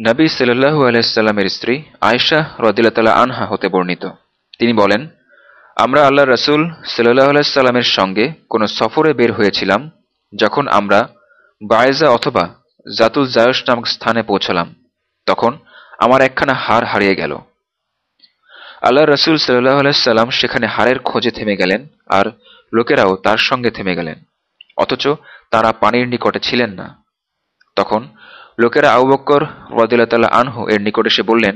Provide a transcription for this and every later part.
নবী সাল্লাহু আলাইসাল্লামের স্ত্রী আয়েশা রদিল্লা আনহা হতে বর্ণিত। তিনি বলেন, আমরা আল্লাহ রসুল সাল্লাহ আলাইসাল্লামের সঙ্গে কোনো সফরে বের হয়েছিলাম যখন আমরা বায়েজা অথবা জাতুল জায়স নামক স্থানে পৌঁছলাম। তখন আমার একখানা হার হারিয়ে গেল। আল্লাহ রসুল সাল্লাহ আলাইসাল্লাম সেখানে হারের খোঁজে থেমে গেলেন আর লোকেরাও তার সঙ্গে থেমে গেলেন, অথচ তারা পানির নিকটে ছিলেন না। তখন লোকেরা আউ বক্কর রদিল্লা আনহু এর নিকট এসে বললেন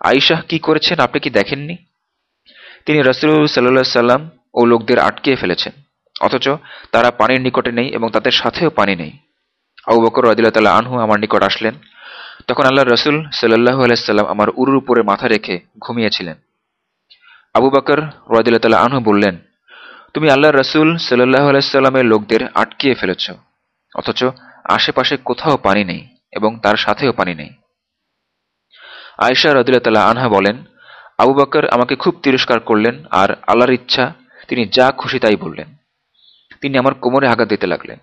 আইশাহ কি করেছেন? আপনি কি দেখেননি? তিনি রসুল সাল্লাহ সাল্লাম ও লোকদের আটকিয়ে ফেলেছেন, অথচ তারা পানির নিকটে নেই এবং তাদের সাথেও পানি নেই। আবু বকর আনহু আমার নিকট আসলেন। তখন আল্লাহ রসুল সাল্লাহু আলাইসাল্লাম আমার উরুর উপরে মাথা রেখে ঘুমিয়েছিলেন। আবু বকর রদিল্লা আনহু বললেন, তুমি আল্লাহ রসুল সাল্লাহ আলাইসাল্লামের লোকদের আটকিয়ে ফেলেছ। অথচ আশেপাশে কোথাও পানি নেই এবং তার সাথেও পানি নেই। আয়সা রদিল্লা আনহা বলেন, আবু বকর আমাকে খুব তিরস্কার করলেন আর আল্লাহর ইচ্ছা, তিনি যা খুশি তাই বললেন। তিনি আমার কোমরে আঘাত দিতে লাগলেন।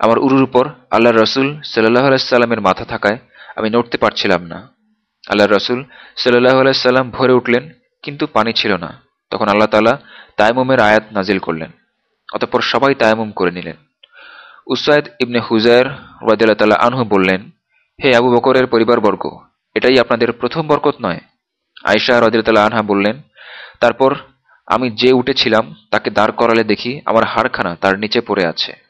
আমার উরুর উপর আল্লাহ রসুল সাল্লাহ আলাইসাল্লামের মাথা থাকায় আমি নড়তে পারছিলাম না। আল্লাহ রসুল সাল্লাহ আলাইসাল্লাম ভরে উঠলেন, কিন্তু পানি ছিল না। তখন আল্লাহ তালা তায়ামুমের আয়াত নাজিল করলেন। অতঃপর সবাই তায়ামুম করে নিলেন। উসায়দ ইবনে হুজায়ের রাদিল্লা তাল্লাহ আনহু বললেন, হে আবু বকরের পরিবারবর্গ, এটাই আপনাদের প্রথম বরকত নয়? আয়সা রদিল্লা আনহা বললেন, তারপর আমি যে উঠেছিলাম, তাকে দাঁড় করালে দেখি আমার হাড়খানা তার নিচে পড়ে আছে।